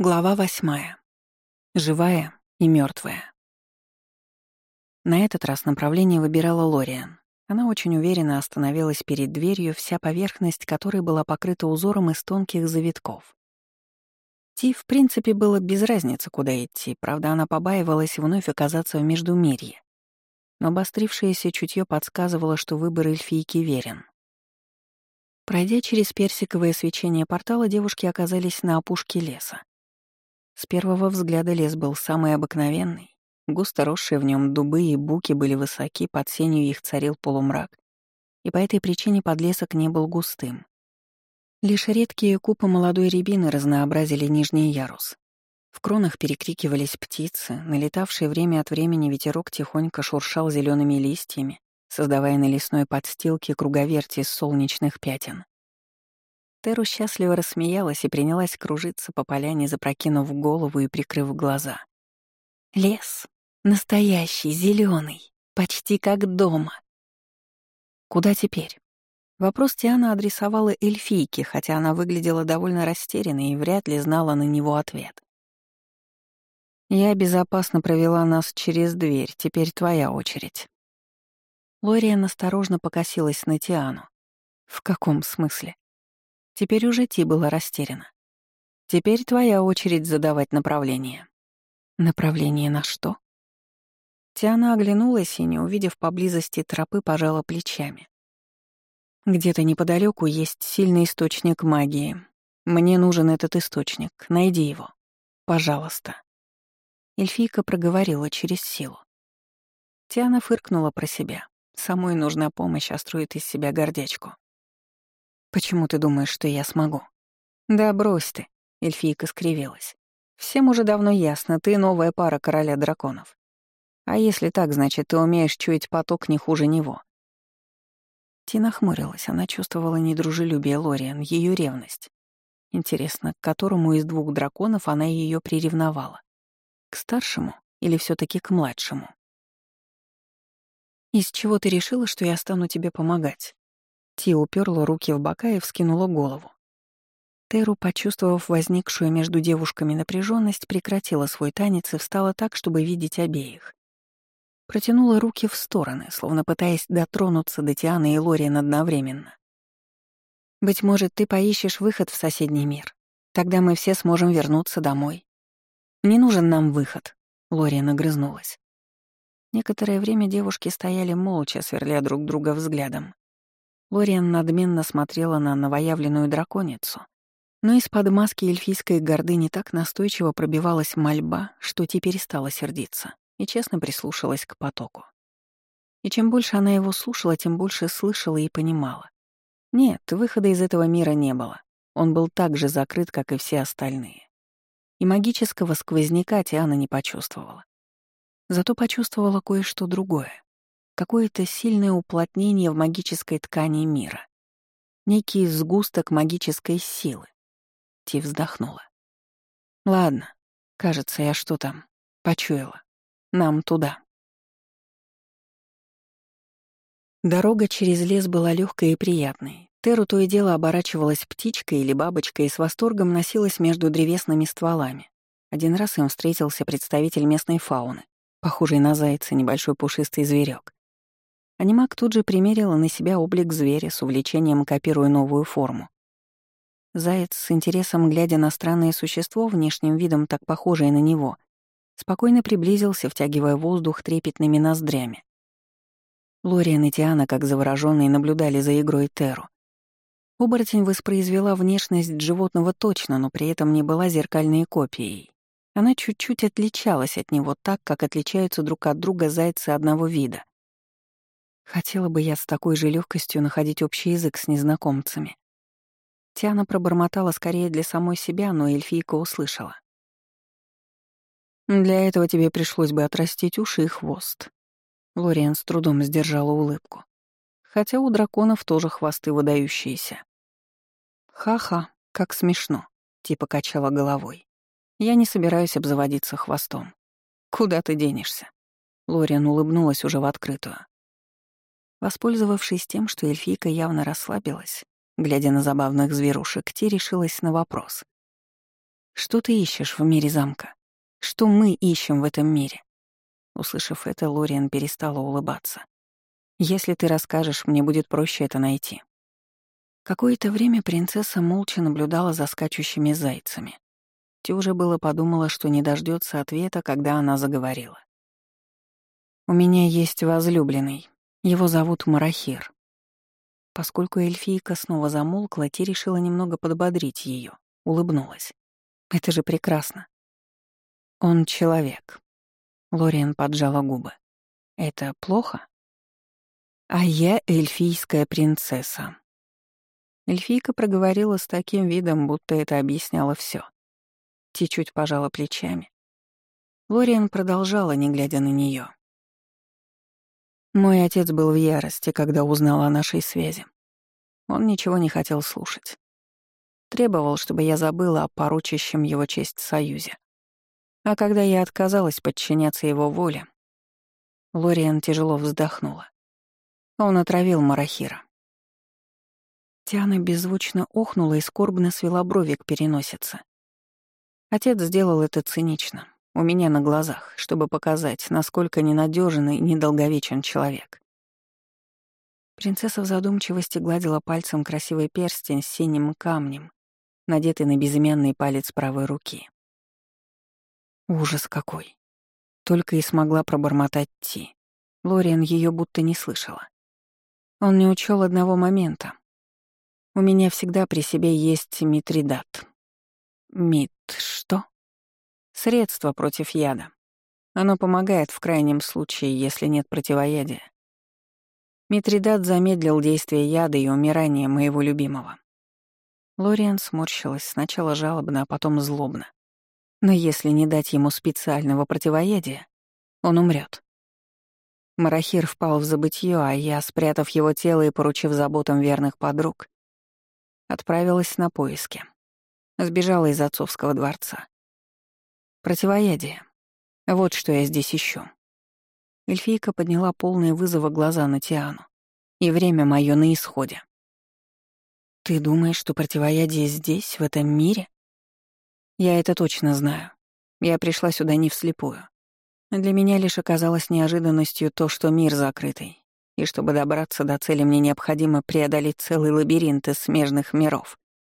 Глава восьмая. Живая и мертвая. На этот раз направление выбирала Лориан. Она очень уверенно остановилась перед дверью, вся поверхность которой была покрыта узором из тонких завитков. Ти, в принципе, было без разницы, куда идти, правда, она побаивалась вновь оказаться в Междумирье. Но обострившееся чутье подсказывало, что выбор эльфийки верен. Пройдя через персиковое свечение портала, девушки оказались на опушке леса. С первого взгляда лес был самый обыкновенный. Густо росшие в нем дубы и буки были высоки, под сенью их царил полумрак, и по этой причине подлесок не был густым. Лишь редкие купы молодой рябины разнообразили нижний ярус. В кронах перекрикивались птицы, налетавшие время от времени ветерок тихонько шуршал зелеными листьями, создавая на лесной подстилке круговерти из солнечных пятен. Теру счастливо рассмеялась и принялась кружиться по поляне, запрокинув голову и прикрыв глаза. Лес. Настоящий, зеленый, почти как дома. Куда теперь? Вопрос Тиана адресовала эльфийке, хотя она выглядела довольно растерянной и вряд ли знала на него ответ. «Я безопасно провела нас через дверь, теперь твоя очередь». Лориан осторожно покосилась на Тиану. «В каком смысле?» Теперь уже Ти была растеряна. Теперь твоя очередь задавать направление. Направление на что? Тиана оглянулась и, не увидев поблизости тропы, пожала плечами. Где-то неподалеку есть сильный источник магии. Мне нужен этот источник. Найди его. Пожалуйста. Эльфийка проговорила через силу. Тиана фыркнула про себя. Самой нужна помощь, а строит из себя гордячку. «Почему ты думаешь, что я смогу?» «Да брось ты», — эльфийка скривилась. «Всем уже давно ясно, ты новая пара короля драконов. А если так, значит, ты умеешь чуять поток не хуже него». Тина хмурилась, она чувствовала недружелюбие Лориан, ее ревность. Интересно, к которому из двух драконов она ее приревновала? К старшему или все таки к младшему? «Из чего ты решила, что я стану тебе помогать?» Ти уперла руки в бока и вскинула голову. Теру, почувствовав возникшую между девушками напряженность, прекратила свой танец и встала так, чтобы видеть обеих. Протянула руки в стороны, словно пытаясь дотронуться до Тианы и Лориан одновременно. «Быть может, ты поищешь выход в соседний мир. Тогда мы все сможем вернуться домой. Не нужен нам выход», — Лориан огрызнулась. Некоторое время девушки стояли молча, сверля друг друга взглядом. Лориан надменно смотрела на новоявленную драконицу, но из-под маски эльфийской гордыни так настойчиво пробивалась мольба, что теперь стала сердиться и честно прислушалась к потоку. И чем больше она его слушала, тем больше слышала и понимала. Нет, выхода из этого мира не было. Он был так же закрыт, как и все остальные. И магического сквозняка Тиана не почувствовала. Зато почувствовала кое-что другое какое-то сильное уплотнение в магической ткани мира. Некий сгусток магической силы. Ти вздохнула. Ладно, кажется, я что там, почуяла. Нам туда. Дорога через лес была легкой и приятной. Теру то и дело оборачивалась птичкой или бабочкой и с восторгом носилась между древесными стволами. Один раз им встретился представитель местной фауны, похожий на зайца, небольшой пушистый зверек. Анимак тут же примерила на себя облик зверя с увлечением копируя новую форму. Заяц, с интересом глядя на странное существо, внешним видом так похожее на него, спокойно приблизился, втягивая воздух трепетными ноздрями. Лориан и Тиана, как заворожённые, наблюдали за игрой Теру. Оборотень воспроизвела внешность животного точно, но при этом не была зеркальной копией. Она чуть-чуть отличалась от него так, как отличаются друг от друга зайцы одного вида. Хотела бы я с такой же легкостью находить общий язык с незнакомцами. Тиана пробормотала скорее для самой себя, но эльфийка услышала. «Для этого тебе пришлось бы отрастить уши и хвост». Лориан с трудом сдержала улыбку. Хотя у драконов тоже хвосты выдающиеся. «Ха-ха, как смешно», — типа качала головой. «Я не собираюсь обзаводиться хвостом. Куда ты денешься?» Лориан улыбнулась уже в открытую. Воспользовавшись тем, что эльфийка явно расслабилась, глядя на забавных зверушек, Ти решилась на вопрос. Что ты ищешь в мире замка? Что мы ищем в этом мире?» Услышав это, Лориан перестала улыбаться. «Если ты расскажешь, мне будет проще это найти». Какое-то время принцесса молча наблюдала за скачущими зайцами. Ти уже было подумала, что не дождется ответа, когда она заговорила. «У меня есть возлюбленный. Его зовут Марахир». Поскольку эльфийка снова замолкла, Ти решила немного подбодрить ее, улыбнулась. «Это же прекрасно». «Он человек». Лориан поджала губы. «Это плохо?» «А я эльфийская принцесса», Эльфийка проговорила с таким видом, будто это объясняло все. Ти чуть пожала плечами. Лориан продолжала, не глядя на нее. Мой отец был в ярости, когда узнал о нашей связи. Он ничего не хотел слушать. Требовал, чтобы я забыла о поручащем его честь союзе. А когда я отказалась подчиняться его воле, Лориан тяжело вздохнула. Он отравил Марахира. Тиана беззвучно охнула и скорбно свела брови к переносице. Отец сделал это цинично, у меня на глазах, чтобы показать, насколько ненадежен и недолговечен человек. Принцесса в задумчивости гладила пальцем красивый перстень с синим камнем, надетый на безымянный палец правой руки. Ужас какой! Только и смогла пробормотать Ти. Лориан ее будто не слышала. Он не учел одного момента. У меня всегда при себе есть митридат. Мит что? Средство против яда. Оно помогает в крайнем случае, если нет противоядия. Митридат замедлил действие яда и умирание моего любимого. Лориан сморщилась сначала жалобно, а потом злобно. Но если не дать ему специального противоядия, он умрет. Марахир впал в забытье, а я, спрятав его тело и поручив заботам верных подруг, Отправилась на поиски. Сбежала из отцовского дворца. Противоядие. Вот что я здесь ищу. Эльфийка подняла полные вызова глаза на Тиану. И время мое на исходе. Ты думаешь, что противоядие здесь, в этом мире? Я это точно знаю. Я пришла сюда не вслепую. Для меня лишь оказалось неожиданностью то, что мир закрытый, и чтобы добраться до цели, мне необходимо преодолеть целый лабиринт из смежных миров,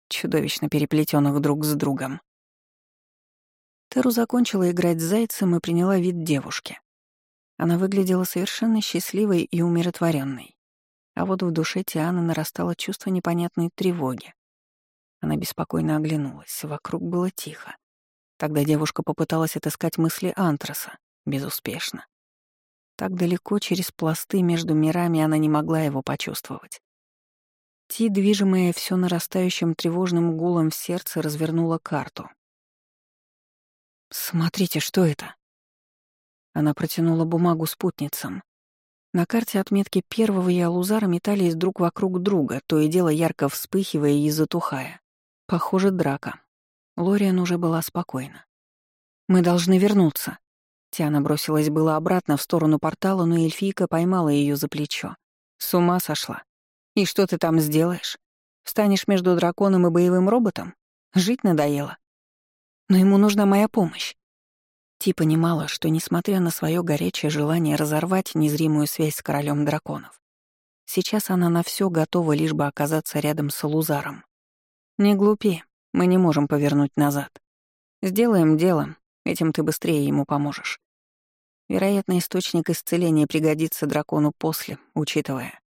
чудовищно переплетенных друг с другом. Теру закончила играть с зайцем и приняла вид девушки. Она выглядела совершенно счастливой и умиротворенной. А вот в душе Тианы нарастало чувство непонятной тревоги. Она беспокойно оглянулась, вокруг было тихо. Тогда девушка попыталась отыскать мысли Антраса, безуспешно. Так далеко через пласты между мирами она не могла его почувствовать. Ти, движимая все нарастающим тревожным гулом в сердце, развернула карту. «Смотрите, что это?» Она протянула бумагу спутницам. На карте отметки первого и Алузара метались друг вокруг друга, то и дело ярко вспыхивая и затухая. Похоже, драка. Лориан уже была спокойна. «Мы должны вернуться», Тиана бросилась было обратно в сторону портала, но эльфийка поймала ее за плечо. «С ума сошла. И что ты там сделаешь? Встанешь между драконом и боевым роботом? Жить надоело. Но ему нужна моя помощь». Ти понимала, что, несмотря на свое горячее желание разорвать незримую связь с королем драконов, сейчас она на все готова, лишь бы оказаться рядом с Лузаром. «Не глупи, мы не можем повернуть назад. Сделаем дело, Этим ты быстрее ему поможешь. Вероятно, источник исцеления пригодится дракону после, учитывая.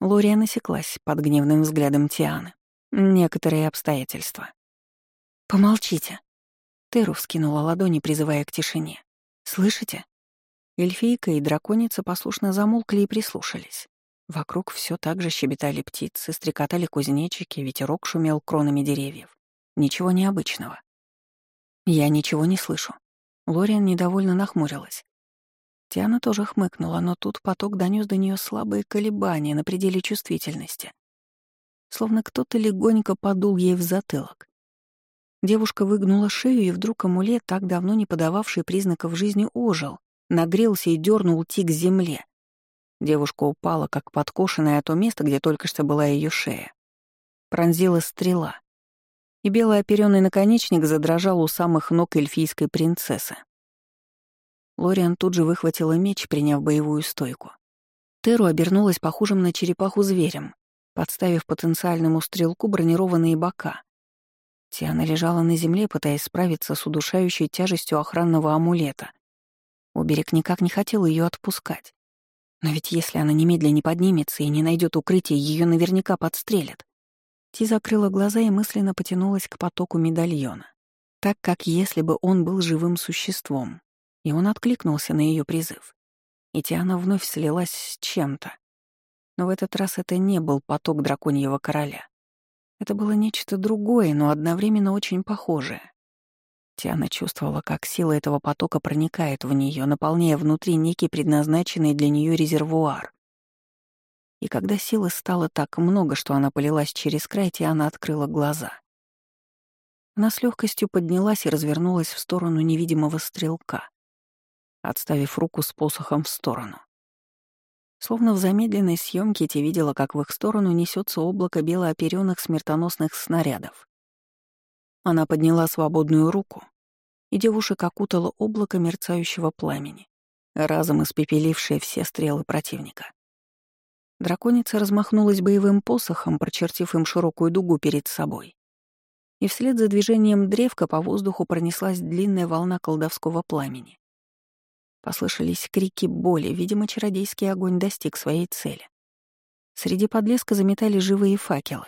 Лория насеклась под гневным взглядом Тианы. Некоторые обстоятельства. «Помолчите». Теру вскинула ладони, призывая к тишине. «Слышите?» Эльфийка и драконица послушно замолкли и прислушались. Вокруг все так же щебетали птицы, стрекотали кузнечики, ветерок шумел кронами деревьев. Ничего необычного. Я ничего не слышу. Лориан недовольно нахмурилась. Тиана тоже хмыкнула, но тут поток донес до нее слабые колебания на пределе чувствительности. Словно кто-то легонько подул ей в затылок. Девушка выгнула шею, и вдруг амулет, так давно не подававший признаков жизни, ожил, нагрелся и дернул Ти к земле. Девушка упала, как подкошенная, то место, где только что была ее шея. Пронзила стрела и белый оперённый наконечник задрожал у самых ног эльфийской принцессы. Лориан тут же выхватила меч, приняв боевую стойку. Теру обернулась похожим на черепаху зверем, подставив потенциальному стрелку бронированные бока. Тиана лежала на земле, пытаясь справиться с удушающей тяжестью охранного амулета. Уберег никак не хотел ее отпускать. Но ведь если она немедленно не поднимется и не найдет укрытие, ее наверняка подстрелят. Ти закрыла глаза и мысленно потянулась к потоку медальона, так как если бы он был живым существом, и он откликнулся на ее призыв. И Тиана вновь слилась с чем-то. Но в этот раз это не был поток драконьего короля. Это было нечто другое, но одновременно очень похожее. Тиана чувствовала, как сила этого потока проникает в нее, наполняя внутри некий предназначенный для нее резервуар. И когда силы стало так много, что она полилась через край, Тиана открыла глаза. Она с легкостью поднялась и развернулась в сторону невидимого стрелка, отставив руку с посохом в сторону. Словно в замедленной съемке Ти видела, как в их сторону несется облако белооперенных смертоносных снарядов. Она подняла свободную руку, и девушек окутало облако мерцающего пламени, разом испепелившее все стрелы противника. Драконица размахнулась боевым посохом, прочертив им широкую дугу перед собой. И вслед за движением древка по воздуху пронеслась длинная волна колдовского пламени. Послышались крики боли, видимо, чародейский огонь достиг своей цели. Среди подлеска заметали живые факелы.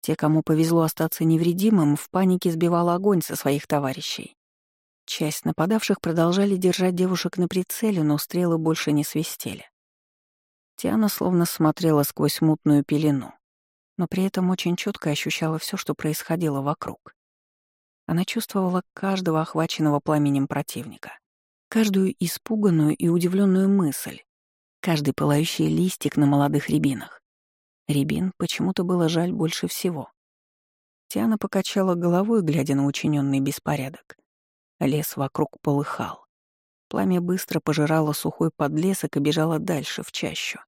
Те, кому повезло остаться невредимым, в панике сбивал огонь со своих товарищей. Часть нападавших продолжали держать девушек на прицеле, но стрелы больше не свистели. Тиана словно смотрела сквозь мутную пелену, но при этом очень четко ощущала все, что происходило вокруг. Она чувствовала каждого охваченного пламенем противника, каждую испуганную и удивленную мысль, каждый пылающий листик на молодых рябинах. Рябин почему-то было жаль больше всего. Тиана покачала головой, глядя на учиненный беспорядок. Лес вокруг полыхал. Пламя быстро пожирало сухой подлесок и бежало дальше, в чащу.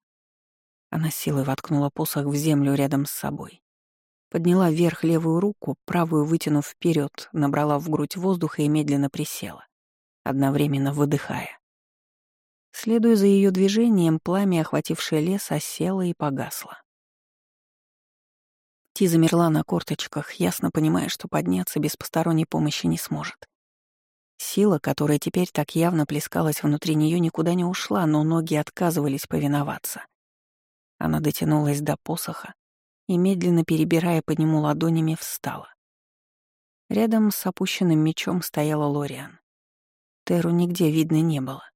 Она силой воткнула посох в землю рядом с собой. Подняла вверх левую руку, правую вытянув вперед, набрала в грудь воздуха и медленно присела, одновременно выдыхая. Следуя за ее движением, пламя, охватившее лес, осело и погасло. Ти замерла на корточках, ясно понимая, что подняться без посторонней помощи не сможет. Сила, которая теперь так явно плескалась внутри нее, никуда не ушла, но ноги отказывались повиноваться. Она дотянулась до посоха и, медленно перебирая по нему ладонями, встала. Рядом с опущенным мечом стояла Лориан. Теру нигде видно не было.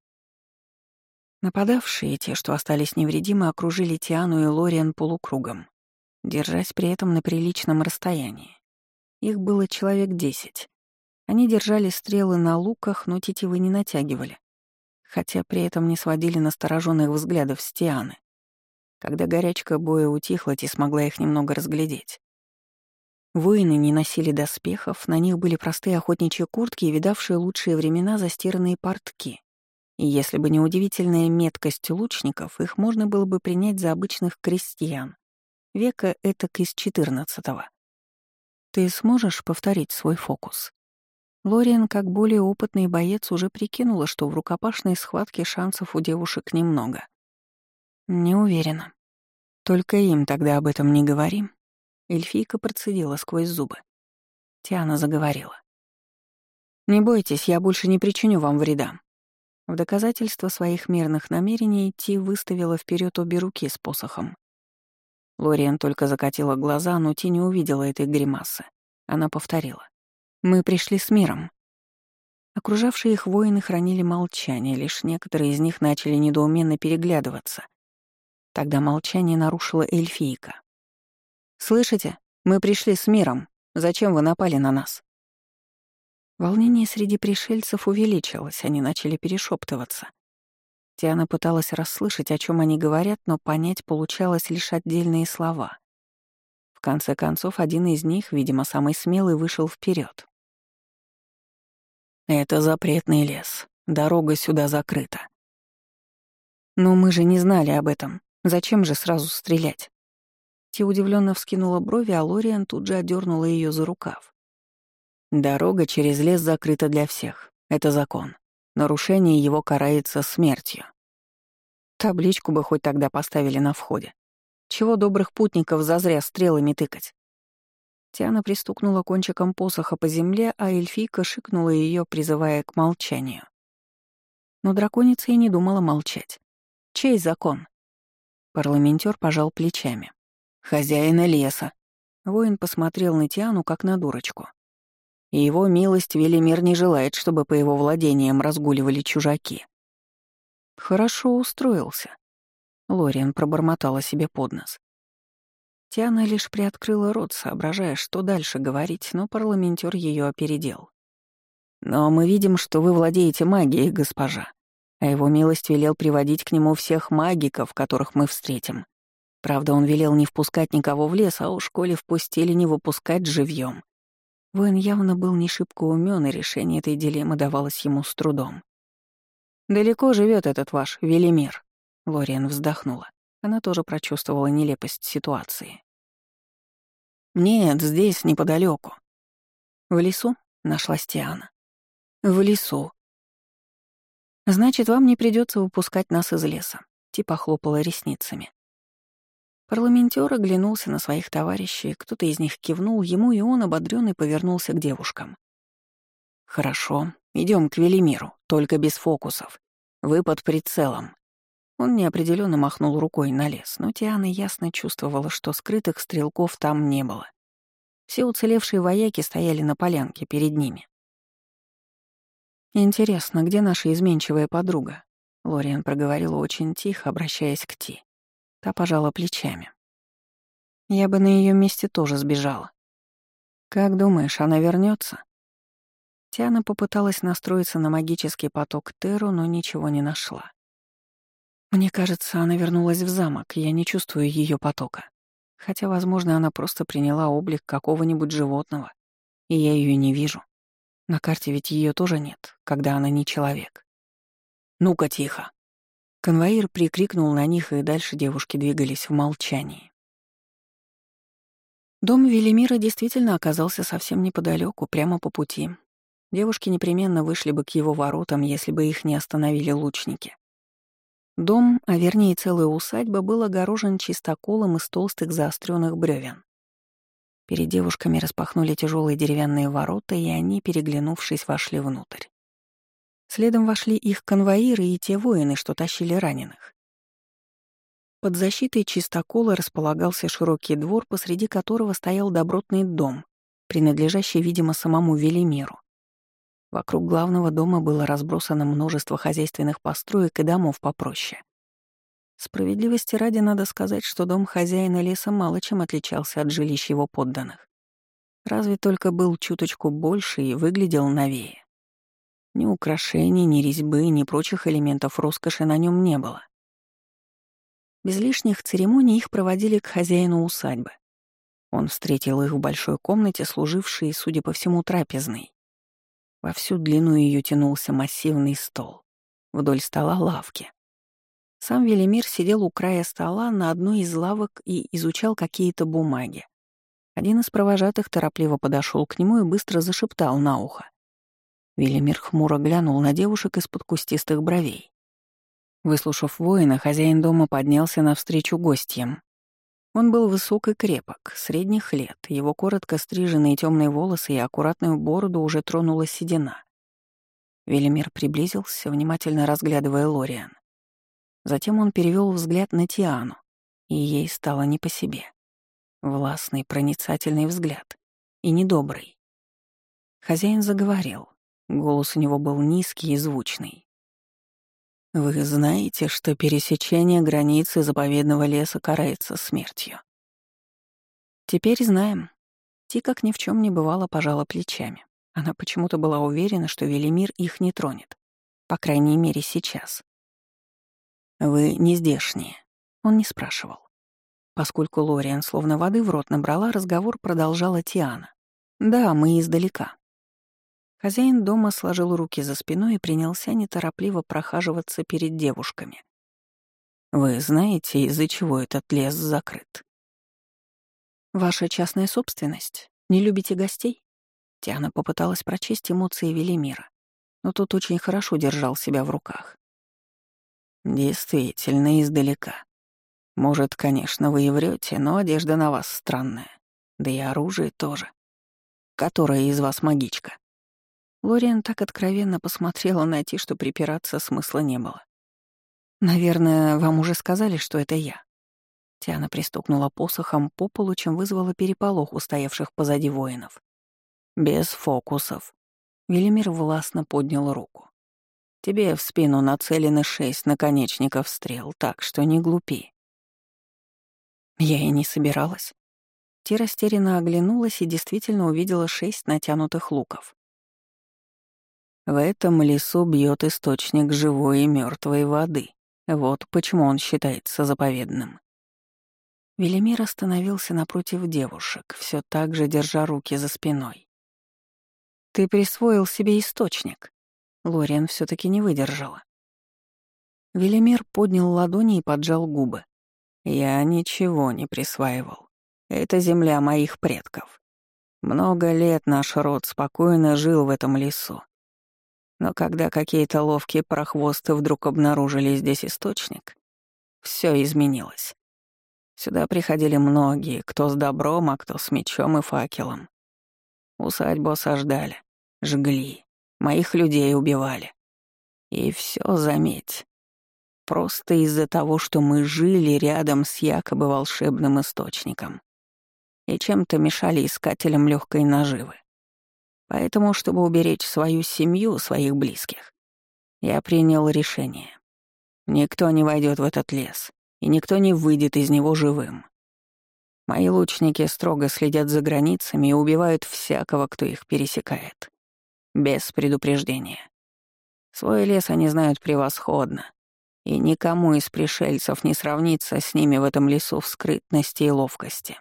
Нападавшие, те, что остались невредимы, окружили Тиану и Лориан полукругом, держась при этом на приличном расстоянии. Их было человек десять. Они держали стрелы на луках, но тетивы не натягивали, хотя при этом не сводили настороженных взглядов с Тианы. Когда горячка боя утихла, Ти смогла их немного разглядеть. Воины не носили доспехов, на них были простые охотничьи куртки и видавшие лучшие времена застиранные портки. И если бы не удивительная меткость лучников, их можно было бы принять за обычных крестьян, века этак из четырнадцатого. Ты сможешь повторить свой фокус? Лориан, как более опытный боец, уже прикинула, что в рукопашной схватке шансов у девушек немного. Не уверена. Только им тогда об этом не говорим. Эльфийка процедила сквозь зубы. Тиана заговорила. «Не бойтесь, я больше не причиню вам вреда». В доказательство своих мирных намерений Ти выставила вперед обе руки с посохом. Лориан только закатила глаза, но Ти не увидела этой гримасы. Она повторила. Мы пришли с миром. Окружавшие их воины хранили молчание, лишь некоторые из них начали недоуменно переглядываться. Тогда молчание нарушила эльфийка. «Слышите? Мы пришли с миром. Зачем вы напали на нас?» Волнение среди пришельцев увеличилось, они начали перешептываться. Тиана пыталась расслышать, о чем они говорят, но понять получалось лишь отдельные слова. В конце концов, один из них, видимо, самый смелый, вышел вперед. Это запретный лес. Дорога сюда закрыта. Но мы же не знали об этом. Зачем же сразу стрелять? Ти удивленно вскинула брови, а Лориан тут же одернула ее за рукав. Дорога через лес закрыта для всех. Это закон. Нарушение его карается смертью. Табличку бы хоть тогда поставили на входе. Чего добрых путников зазря стрелами тыкать? Тиана пристукнула кончиком посоха по земле, а эльфийка шикнула ее, призывая к молчанию. Но драконица и не думала молчать. Чей закон? Парламентер пожал плечами. «Хозяина леса». Воин посмотрел на Тиану, как на дурочку. И его милость Велимир не желает, чтобы по его владениям разгуливали чужаки. «Хорошо устроился», — Лориан пробормотала себе под нос. Тиана лишь приоткрыла рот, соображая, что дальше говорить, но парламентер ее опередил. «Но мы видим, что вы владеете магией, госпожа а его милость велел приводить к нему всех магиков, которых мы встретим. Правда, он велел не впускать никого в лес, а уж коли впустили, не выпускать живьем. Воин явно был не шибко умен, и решение этой дилеммы давалось ему с трудом. «Далеко живет этот ваш Велимир», — Лориан вздохнула. Она тоже прочувствовала нелепость ситуации. «Нет, здесь, неподалеку. «В лесу?» — нашла Стиана. «В лесу», «Значит, вам не придется выпускать нас из леса», — типа хлопала ресницами. Парламентер оглянулся на своих товарищей, кто-то из них кивнул ему, и он, ободрённый, повернулся к девушкам. «Хорошо, идем к Велимиру, только без фокусов. Вы под прицелом». Он неопределенно махнул рукой на лес, но Тиана ясно чувствовала, что скрытых стрелков там не было. Все уцелевшие вояки стояли на полянке перед ними. «Интересно, где наша изменчивая подруга?» Лориан проговорила очень тихо, обращаясь к Ти. Та пожала плечами. «Я бы на ее месте тоже сбежала». «Как думаешь, она вернется? Тиана попыталась настроиться на магический поток Теру, но ничего не нашла. Мне кажется, она вернулась в замок, я не чувствую ее потока. Хотя, возможно, она просто приняла облик какого-нибудь животного, и я ее не вижу. На карте ведь ее тоже нет, когда она не человек. «Ну-ка, тихо!» Конвоир прикрикнул на них, и дальше девушки двигались в молчании. Дом Велимира действительно оказался совсем неподалеку, прямо по пути. Девушки непременно вышли бы к его воротам, если бы их не остановили лучники. Дом, а вернее целая усадьба, был огорожен чистоколом из толстых заостренных бревен. Перед девушками распахнули тяжелые деревянные ворота, и они, переглянувшись, вошли внутрь. Следом вошли их конвоиры и те воины, что тащили раненых. Под защитой чистокола располагался широкий двор, посреди которого стоял добротный дом, принадлежащий, видимо, самому Велимиру. Вокруг главного дома было разбросано множество хозяйственных построек и домов попроще. Справедливости ради надо сказать, что дом хозяина леса мало чем отличался от жилищ его подданных. Разве только был чуточку больше и выглядел новее. Ни украшений, ни резьбы, ни прочих элементов роскоши на нем не было. Без лишних церемоний их проводили к хозяину усадьбы. Он встретил их в большой комнате, служившей, судя по всему, трапезной. Во всю длину ее тянулся массивный стол. Вдоль стола лавки. Сам Велимир сидел у края стола на одной из лавок и изучал какие-то бумаги. Один из провожатых торопливо подошел к нему и быстро зашептал на ухо. Велимир хмуро глянул на девушек из-под кустистых бровей. Выслушав воина, хозяин дома поднялся навстречу гостям. Он был высок и крепок, средних лет, его коротко стриженные темные волосы и аккуратную бороду уже тронула седина. Велимир приблизился, внимательно разглядывая Лориан. Затем он перевел взгляд на Тиану, и ей стало не по себе. Властный, проницательный взгляд. И недобрый. Хозяин заговорил. Голос у него был низкий и звучный. «Вы знаете, что пересечение границы заповедного леса карается смертью?» «Теперь знаем». Ти, как ни в чем не бывало, пожала плечами. Она почему-то была уверена, что Велимир их не тронет. По крайней мере, сейчас. «Вы не здешние?» Он не спрашивал. Поскольку Лориан словно воды в рот набрала, разговор продолжала Тиана. «Да, мы издалека». Хозяин дома сложил руки за спиной и принялся неторопливо прохаживаться перед девушками. «Вы знаете, из-за чего этот лес закрыт?» «Ваша частная собственность? Не любите гостей?» Тиана попыталась прочесть эмоции Велимира, но тот очень хорошо держал себя в руках. «Действительно, издалека. Может, конечно, вы и врете, но одежда на вас странная. Да и оружие тоже. Которая из вас магичка?» Лориан так откровенно посмотрела на Ти, что припираться смысла не было. «Наверное, вам уже сказали, что это я». Тиана пристукнула посохом по полу, чем вызвала переполох у стоявших позади воинов. «Без фокусов». Велимир властно поднял руку. «Тебе в спину нацелены шесть наконечников стрел, так что не глупи». Я и не собиралась. Ти растерянно оглянулась и действительно увидела шесть натянутых луков. В этом лесу бьет источник живой и мертвой воды. Вот почему он считается заповедным. Велимир остановился напротив девушек, все так же держа руки за спиной. Ты присвоил себе источник. Лориан все таки не выдержала. Велимир поднял ладони и поджал губы. Я ничего не присваивал. Это земля моих предков. Много лет наш род спокойно жил в этом лесу. Но когда какие-то ловкие прохвосты вдруг обнаружили здесь источник, все изменилось. Сюда приходили многие, кто с добром, а кто с мечом и факелом. Усадьбу осаждали, жгли, моих людей убивали. И все, заметь, просто из-за того, что мы жили рядом с якобы волшебным источником и чем-то мешали искателям легкой наживы. Поэтому, чтобы уберечь свою семью, своих близких, я принял решение. Никто не войдет в этот лес, и никто не выйдет из него живым. Мои лучники строго следят за границами и убивают всякого, кто их пересекает. Без предупреждения. Свой лес они знают превосходно, и никому из пришельцев не сравнится с ними в этом лесу в скрытности и ловкости.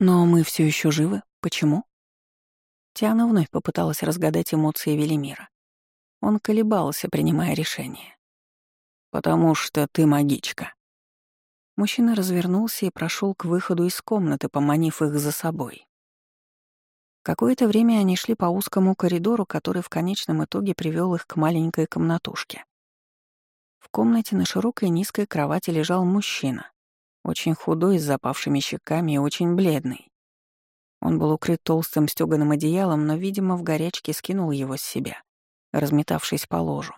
Но мы все еще живы. Почему? Тиана вновь попыталась разгадать эмоции Велимира. Он колебался, принимая решение. «Потому что ты магичка», Мужчина развернулся и прошел к выходу из комнаты, поманив их за собой. Какое-то время они шли по узкому коридору, который в конечном итоге привел их к маленькой комнатушке. В комнате на широкой низкой кровати лежал мужчина, очень худой, с запавшими щеками и очень бледный. Он был укрыт толстым стёганым одеялом, но, видимо, в горячке скинул его с себя, разметавшись по ложу.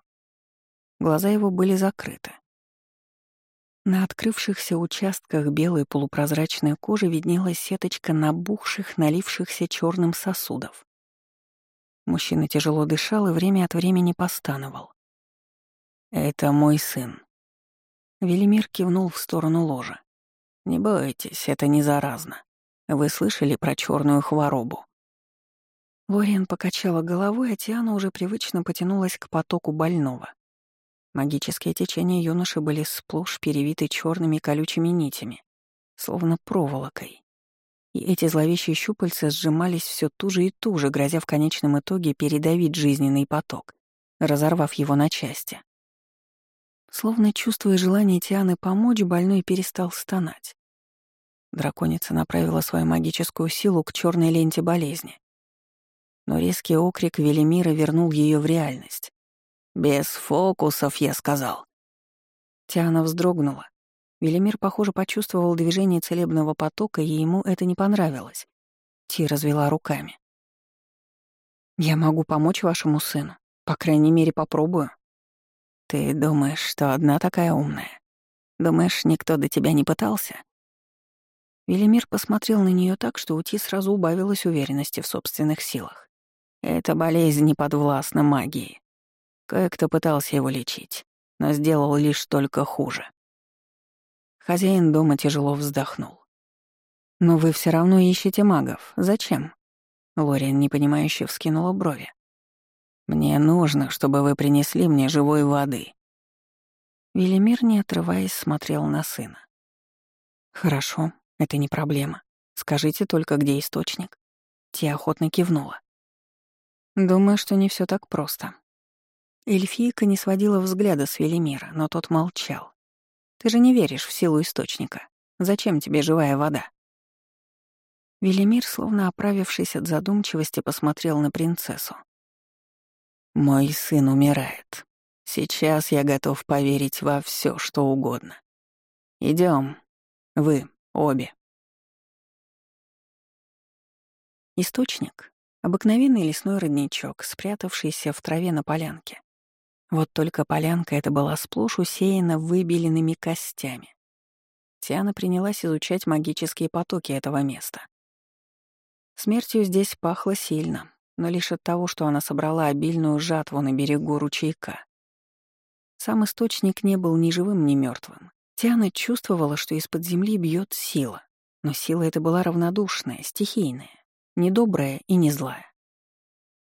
Глаза его были закрыты. На открывшихся участках белой полупрозрачной кожи виднелась сеточка набухших, налившихся черным сосудов. Мужчина тяжело дышал и время от времени постановал. «Это мой сын». Велимир кивнул в сторону ложа. «Не бойтесь, это не заразно. Вы слышали про черную хворобу?» Лориан покачала головой, а Тиана уже привычно потянулась к потоку больного. Магические течения юноши были сплошь перевиты черными колючими нитями, словно проволокой. И эти зловещие щупальца сжимались все туже и туже, грозя в конечном итоге передавить жизненный поток, разорвав его на части. Словно чувствуя желание Тианы помочь, больной перестал стонать. Драконица направила свою магическую силу к черной ленте болезни. Но резкий окрик Велимира вернул ее в реальность. «Без фокусов, я сказал». Тиана вздрогнула. Велимир, похоже, почувствовал движение целебного потока, и ему это не понравилось. Ти развела руками. «Я могу помочь вашему сыну. По крайней мере, попробую». «Ты думаешь, что одна такая умная? Думаешь, никто до тебя не пытался?» Велимир посмотрел на нее так, что у Ти сразу убавилась уверенности в собственных силах. «Эта болезнь не подвластна магии. Кое-кто пытался его лечить, но сделал лишь только хуже. Хозяин дома тяжело вздохнул. «Но вы все равно ищете магов. Зачем?» Лориан непонимающе вскинула брови. «Мне нужно, чтобы вы принесли мне живой воды». Велимир, не отрываясь, смотрел на сына. «Хорошо, это не проблема. Скажите только, где источник». Ти охотно кивнула. «Думаю, что не все так просто. Эльфийка не сводила взгляда с Велимира, но тот молчал. «Ты же не веришь в силу источника. Зачем тебе живая вода?» Велимир, словно оправившись от задумчивости, посмотрел на принцессу. «Мой сын умирает. Сейчас я готов поверить во все, что угодно. Идем, Вы, обе». Источник — обыкновенный лесной родничок, спрятавшийся в траве на полянке. Вот только полянка эта была сплошь усеяна выбеленными костями. Тиана принялась изучать магические потоки этого места. Смертью здесь пахло сильно, но лишь от того, что она собрала обильную жатву на берегу ручейка. Сам источник не был ни живым, ни мертвым. Тиана чувствовала, что из-под земли бьет сила, но сила эта была равнодушная, стихийная, недобрая и не злая.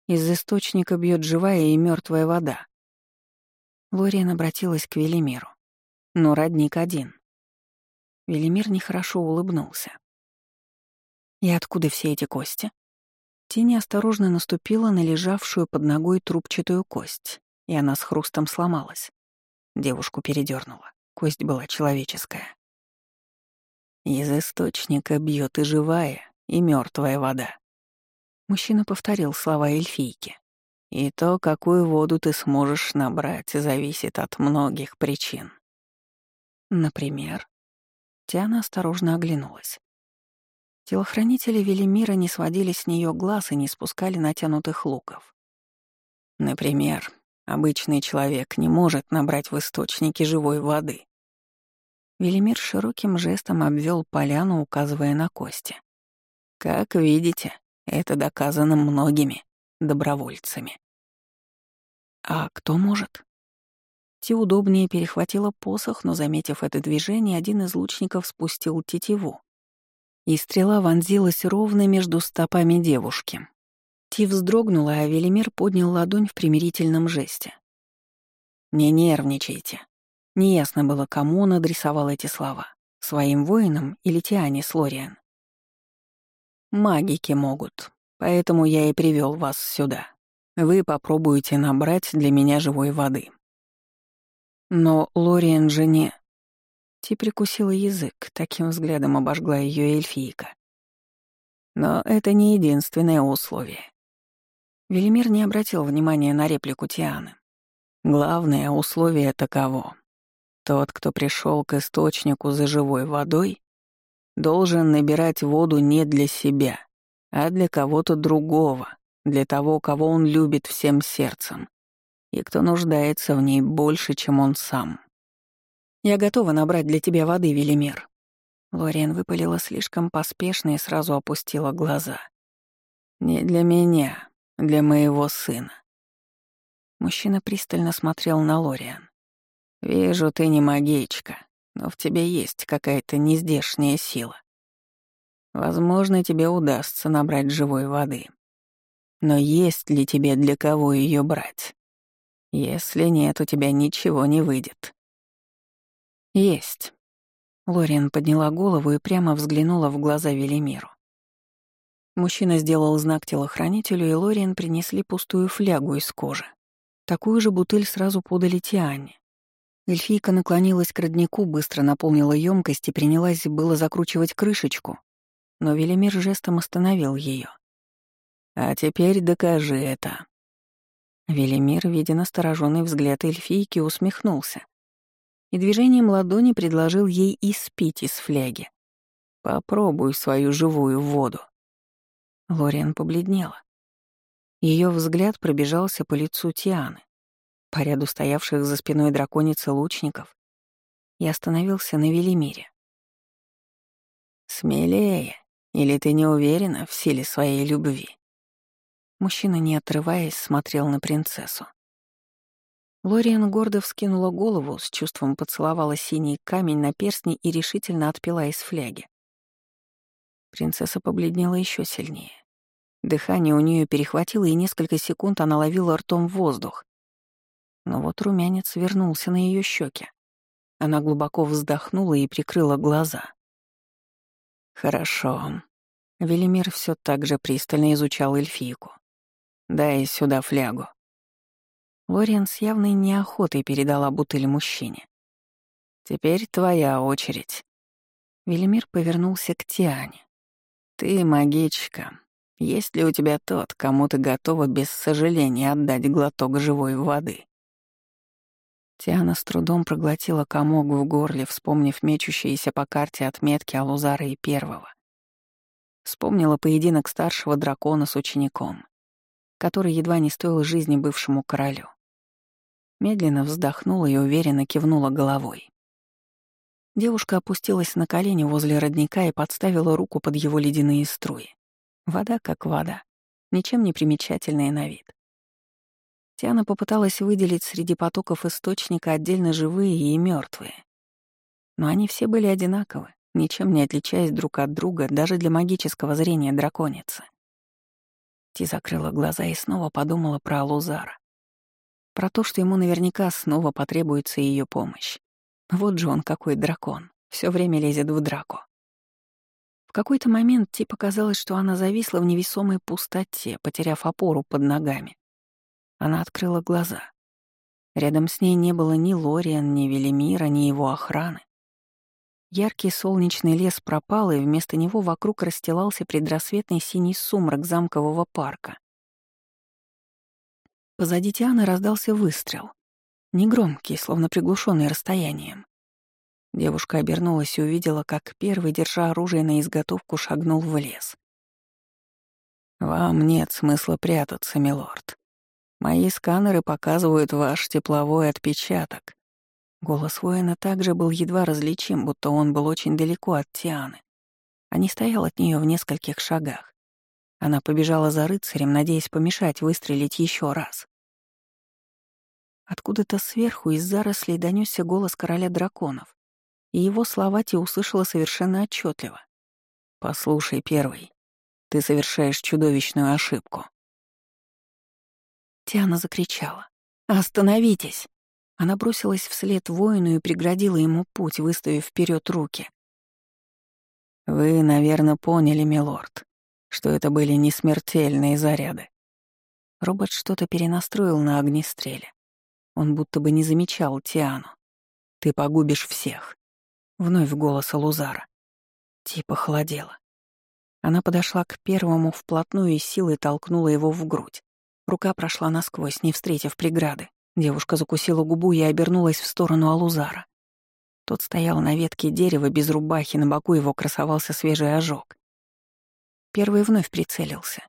Из источника бьет живая и мертвая вода. Лориан обратилась к Велимиру. Но родник один. Велимир нехорошо улыбнулся. «И откуда все эти кости?» Тени осторожно наступила на лежавшую под ногой трубчатую кость, и она с хрустом сломалась. Девушку передернула. Кость была человеческая. Из источника бьет и живая, и мертвая вода. Мужчина повторил слова эльфийки. И то, какую воду ты сможешь набрать, зависит от многих причин. Например, Тиана осторожно оглянулась. Телохранители Велимира не сводили с нее глаз и не спускали натянутых луков. Например, обычный человек не может набрать в источнике живой воды. Велимир широким жестом обвел поляну, указывая на кости. Как видите, это доказано многими добровольцами. А кто может? Ти удобнее перехватила посох, но, заметив это движение, один из лучников спустил тетиву, и стрела вонзилась ровно между стопами девушки. Ти вздрогнула, а Велимир поднял ладонь в примирительном жесте. «Не нервничайте». Неясно было, кому он адресовал эти слова — своим воинам или Тиане с Лориан. «Магики могут, поэтому я и привел вас сюда. Вы попробуете набрать для меня живой воды». Но Лориан же не... Ти прикусила язык, таким взглядом обожгла ее эльфийка. Но это не единственное условие. Велимир не обратил внимания на реплику Тианы. Главное условие таково. Тот, кто пришел к источнику за живой водой, должен набирать воду не для себя, а для кого-то другого, для того, кого он любит всем сердцем, и кто нуждается в ней больше, чем он сам. «Я готова набрать для тебя воды, Велимир». Лориан выпалила слишком поспешно и сразу опустила глаза. «Не для меня, для моего сына». Мужчина пристально смотрел на Лориан. «Вижу, ты не магичка, но в тебе есть какая-то нездешняя сила. Возможно, тебе удастся набрать живой воды. Но есть ли тебе для кого ее брать? Если нет, у тебя ничего не выйдет. «Есть». Лориан подняла голову и прямо взглянула в глаза Велимиру. Мужчина сделал знак телохранителю, и Лориан принесли пустую флягу из кожи. Такую же бутыль сразу подали Тиане. Эльфийка наклонилась к роднику, быстро наполнила емкость и принялась было закручивать крышечку, но Велимир жестом остановил ее. «А теперь докажи это». Велимир, видя настороженный взгляд эльфийки, усмехнулся и движением ладони предложил ей испить из фляги. «Попробуй свою живую воду». Лориан побледнела. Ее взгляд пробежался по лицу Тианы, по ряду стоявших за спиной драконицы лучников, и остановился на Велимире. «Смелее, или ты не уверена в силе своей любви?» Мужчина, не отрываясь, смотрел на принцессу. Лориан гордо вскинула голову, с чувством поцеловала синий камень на перстне и решительно отпила из фляги. Принцесса побледнела еще сильнее. Дыхание у нее перехватило, и несколько секунд она ловила ртом воздух. Но вот румянец вернулся на ее щеки. Она глубоко вздохнула и прикрыла глаза. «Хорошо». Велимир все так же пристально изучал эльфийку. «Дай сюда флягу». Лориан с явной неохотой передала бутыль мужчине. «Теперь твоя очередь». Велимир повернулся к Тиане. «Ты магичка. Есть ли у тебя тот, кому ты готова без сожаления отдать глоток живой воды?» Тиана с трудом проглотила комок в горле, вспомнив мечущиеся по карте отметки Алузара и Первого. Вспомнила поединок старшего дракона с учеником, который едва не стоил жизни бывшему королю. Медленно вздохнула и уверенно кивнула головой. Девушка опустилась на колени возле родника и подставила руку под его ледяные струи. Вода как вода, ничем не примечательная на вид. Тиана попыталась выделить среди потоков источника отдельно живые и мертвые. Но они все были одинаковы, ничем не отличаясь друг от друга даже для магического зрения драконицы. Ти закрыла глаза и снова подумала про Алузара. Про то, что ему наверняка снова потребуется ее помощь. Вот же он какой дракон, все время лезет в драку. В какой-то момент Ти показалось, что она зависла в невесомой пустоте, потеряв опору под ногами. Она открыла глаза. Рядом с ней не было ни Лориан, ни Велимира, ни его охраны. Яркий солнечный лес пропал, и вместо него вокруг расстилался предрассветный синий сумрак замкового парка. Позади Тианы раздался выстрел. Негромкий, словно приглушенный расстоянием. Девушка обернулась и увидела, как первый, держа оружие на изготовку, шагнул в лес. «Вам нет смысла прятаться, милорд. Мои сканеры показывают ваш тепловой отпечаток». Голос воина также был едва различим, будто он был очень далеко от Тианы, а стоял от нее в нескольких шагах. Она побежала за рыцарем, надеясь помешать выстрелить еще раз. Откуда-то сверху из зарослей донесся голос короля драконов, и его слова Ти услышала совершенно отчетливо. «Послушай, первый, ты совершаешь чудовищную ошибку». Тиана закричала. «Остановитесь!» Она бросилась вслед воину и преградила ему путь, выставив вперед руки. «Вы, наверное, поняли, милорд, что это были не смертельные заряды». Робот что-то перенастроил на огнестреле. Он будто бы не замечал Тиану. «Ты погубишь всех». Вновь голос Лузара. Типа холодела. Она подошла к первому вплотную и силой толкнула его в грудь. Рука прошла насквозь, не встретив преграды. Девушка закусила губу и обернулась в сторону Алузара. Тот стоял на ветке дерева без рубахи, на боку его красовался свежий ожог. Первый вновь прицелился.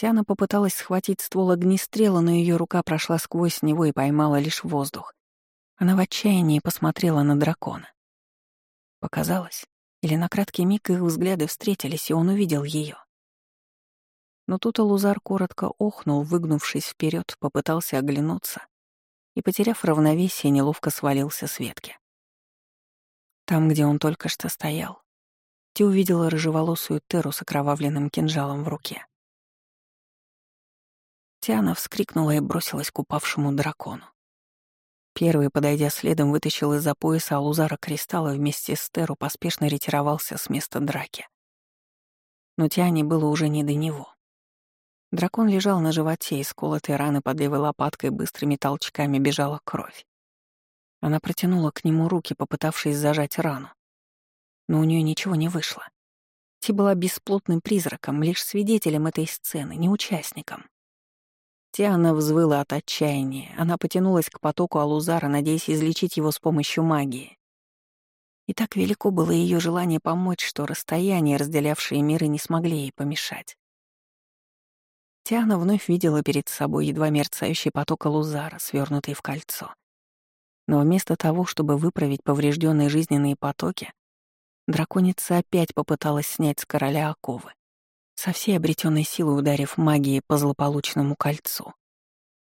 Тиана попыталась схватить ствол огнестрела, но ее рука прошла сквозь него и поймала лишь воздух. Она в отчаянии посмотрела на дракона. Показалось, или на краткий миг их взгляды встретились, и он увидел ее. Но тут Алузар коротко охнул, выгнувшись вперед, попытался оглянуться и, потеряв равновесие, неловко свалился с ветки. Там, где он только что стоял, Ти увидела рыжеволосую Теру с окровавленным кинжалом в руке. Тиана вскрикнула и бросилась к упавшему дракону. Первый, подойдя следом, вытащил из-за пояса Алузара кристалла вместе с Теру поспешно ретировался с места драки. Но Тиане было уже не до него. Дракон лежал на животе, из колотой раны под левой лопаткой быстрыми толчками бежала кровь. Она протянула к нему руки, попытавшись зажать рану. Но у нее ничего не вышло. Ти была бесплотным призраком, лишь свидетелем этой сцены, не участником. Тиана взвыла от отчаяния. Она потянулась к потоку Алузара, надеясь излечить его с помощью магии. И так велико было ее желание помочь, что расстояние, разделявшие миры, не смогли ей помешать. Тиана вновь видела перед собой едва мерцающий поток Алузара, свернутый в кольцо. Но вместо того, чтобы выправить поврежденные жизненные потоки, драконица опять попыталась снять с короля оковы со всей обретенной силой ударив магией по злополучному кольцу.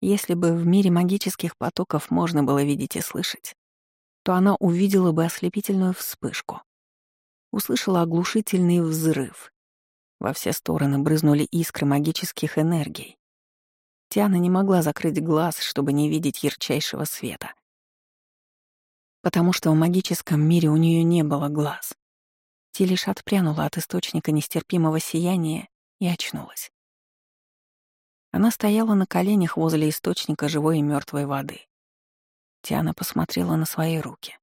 Если бы в мире магических потоков можно было видеть и слышать, то она увидела бы ослепительную вспышку. Услышала оглушительный взрыв. Во все стороны брызнули искры магических энергий. Тиана не могла закрыть глаз, чтобы не видеть ярчайшего света. Потому что в магическом мире у нее не было глаз. Ти отпрянула от источника нестерпимого сияния и очнулась. Она стояла на коленях возле источника живой и мертвой воды. Тиана посмотрела на свои руки.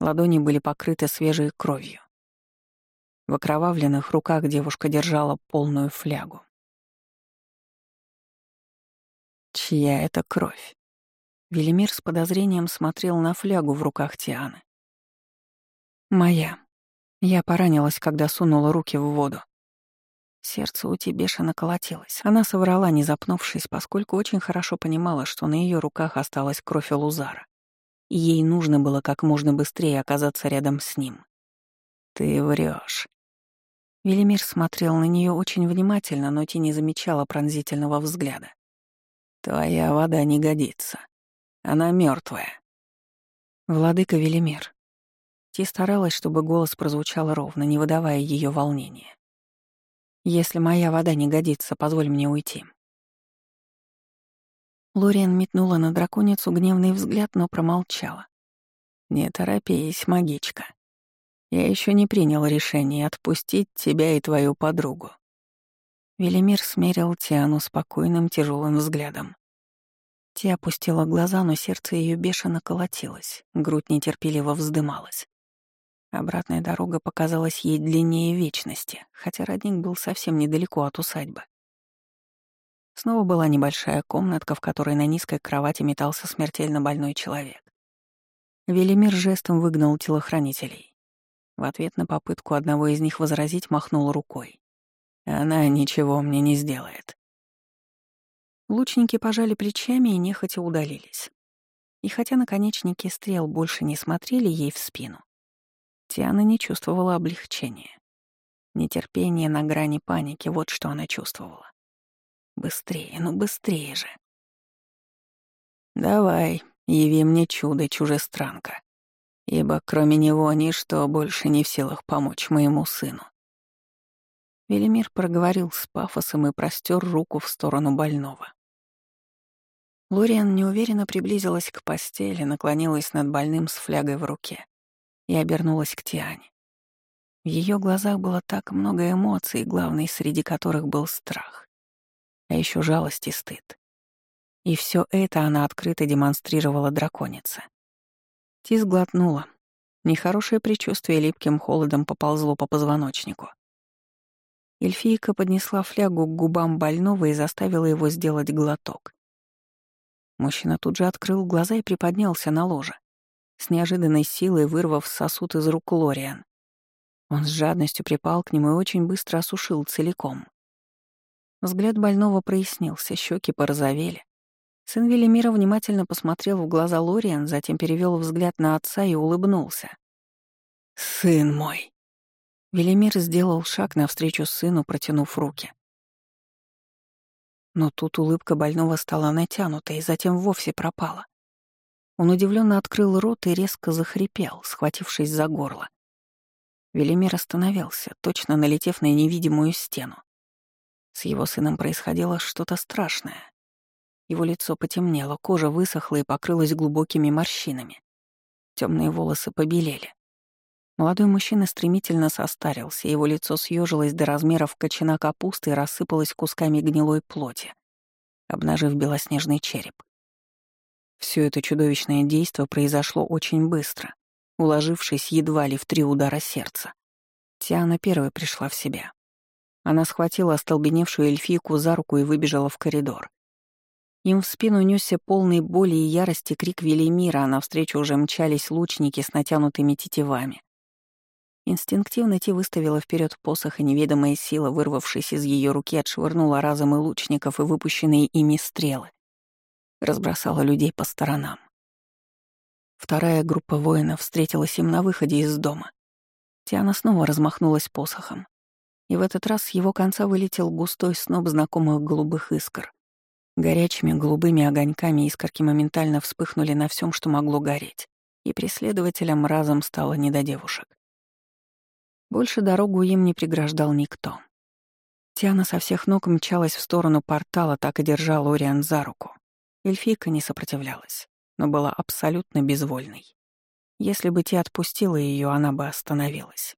Ладони были покрыты свежей кровью. В окровавленных руках девушка держала полную флягу. Чья это кровь? Велимир с подозрением смотрел на флягу в руках Тианы. «Моя. Я поранилась, когда сунула руки в воду. Сердце у Ти бешено колотилось. Она соврала, не запнувшись, поскольку очень хорошо понимала, что на ее руках осталась кровь Лузара. И ей нужно было как можно быстрее оказаться рядом с ним. «Ты врешь. Велимир смотрел на нее очень внимательно, но Ти не замечала пронзительного взгляда. «Твоя вода не годится. Она мертвая. «Владыка Велимир». Ти старалась, чтобы голос прозвучал ровно, не выдавая ее волнения. Если моя вода не годится, позволь мне уйти». Лориан метнула на драконицу гневный взгляд, но промолчала. «Не торопись, магичка. Я еще не принял решение отпустить тебя и твою подругу». Велимир смерил Тиану спокойным, тяжелым взглядом. Ти опустила глаза, но сердце ее бешено колотилось, грудь нетерпеливо вздымалась. Обратная дорога показалась ей длиннее вечности, хотя родник был совсем недалеко от усадьбы. Снова была небольшая комнатка, в которой на низкой кровати метался смертельно больной человек. Велимир жестом выгнал телохранителей. В ответ на попытку одного из них возразить махнул рукой. «Она ничего мне не сделает». Лучники пожали плечами и нехотя удалились. И хотя наконечники стрел больше не смотрели ей в спину, Тиана не чувствовала облегчения. Нетерпение на грани паники — вот что она чувствовала. Быстрее, ну быстрее же. «Давай, яви мне чудо, чужестранка, ибо кроме него ничто больше не в силах помочь моему сыну». Велимир проговорил с пафосом и простер руку в сторону больного. Лориан неуверенно приблизилась к постели, наклонилась над больным с флягой в руке и обернулась к Тиане. В ее глазах было так много эмоций, главный среди которых был страх, а еще жалость и стыд. И все это она открыто демонстрировала драконице. Ти сглотнула. Нехорошее предчувствие липким холодом поползло по позвоночнику. Эльфийка поднесла флягу к губам больного и заставила его сделать глоток. Мужчина тут же открыл глаза и приподнялся на ложе с неожиданной силой вырвав сосуд из рук Лориан. Он с жадностью припал к нему и очень быстро осушил целиком. Взгляд больного прояснился, щеки порозовели. Сын Велимира внимательно посмотрел в глаза Лориан, затем перевел взгляд на отца и улыбнулся. «Сын мой!» Велимир сделал шаг навстречу сыну, протянув руки. Но тут улыбка больного стала натянутой и затем вовсе пропала. Он удивленно открыл рот и резко захрипел, схватившись за горло. Велимир остановился, точно налетев на невидимую стену. С его сыном происходило что-то страшное. Его лицо потемнело, кожа высохла и покрылась глубокими морщинами. Темные волосы побелели. Молодой мужчина стремительно состарился, его лицо съежилось до размеров кочана капусты и рассыпалось кусками гнилой плоти, обнажив белоснежный череп. Все это чудовищное действо произошло очень быстро, уложившись едва ли в три удара сердца. Тиана первой пришла в себя. Она схватила остолбеневшую эльфийку за руку и выбежала в коридор. Им в спину несся полный боли и ярости крик Велимира, а навстречу уже мчались лучники с натянутыми тетивами. Инстинктивно Ти выставила вперед посох, и неведомая сила, вырвавшись из ее руки, отшвырнула разом и лучников, и выпущенные ими стрелы разбросала людей по сторонам. Вторая группа воинов встретилась им на выходе из дома. Тиана снова размахнулась посохом. И в этот раз с его конца вылетел густой сноп знакомых голубых искр. Горячими голубыми огоньками искорки моментально вспыхнули на всем, что могло гореть, и преследователям разом стало не до девушек. Больше дорогу им не преграждал никто. Тиана со всех ног мчалась в сторону портала, так и держала Ориан за руку. Эльфийка не сопротивлялась, но была абсолютно безвольной. Если бы те отпустила ее, она бы остановилась.